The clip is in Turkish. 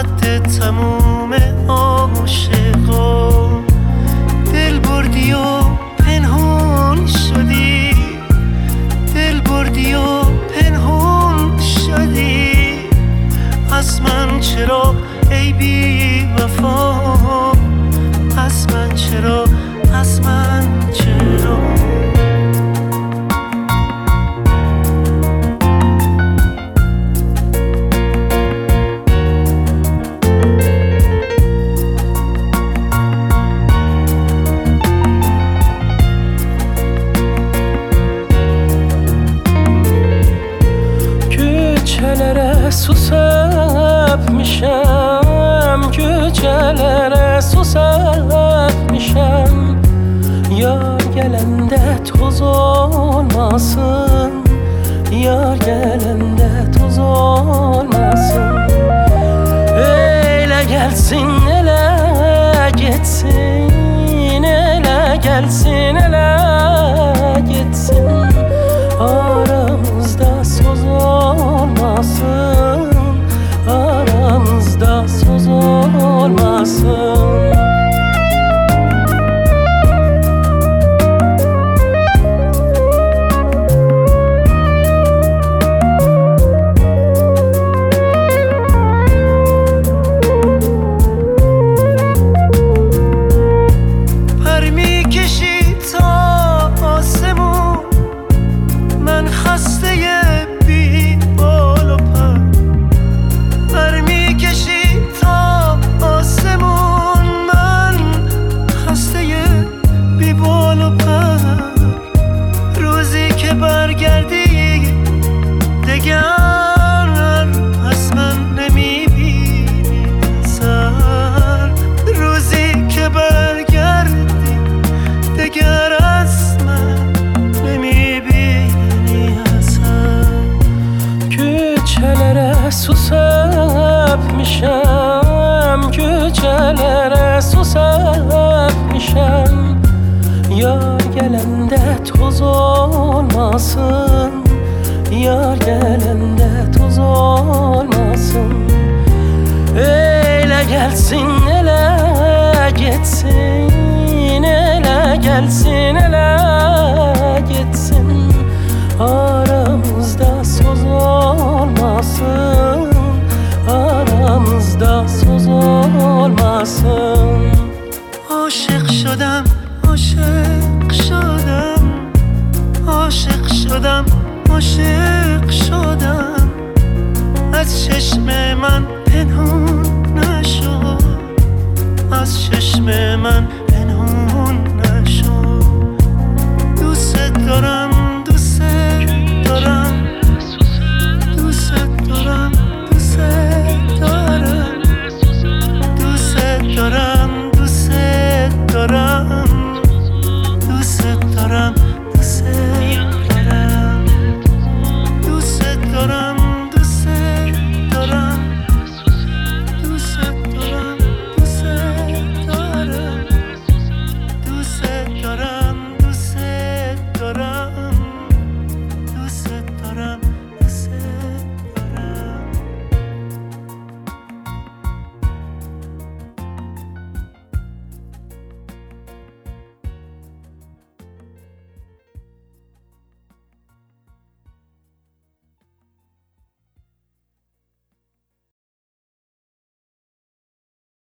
خط تموم آموشقا دل بردی و پنهون شدی. دل بردی و پنهون شدی. از من چرا ای بی وفا؟ از من چرا؟ از من چرا؟ güzel Yar gelende toz olmasın. Yar gelende toz olmasın. Eyle gelsin ele gitsin Ele gelsin. Sus öpmüşem Gücelere sus öpmüşem Yar gelende toz olmasın Yar gelende toz olmasın. Eyle gelsin ele gitsin Ele gelsin.